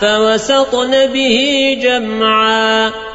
فوسطن به جمعا.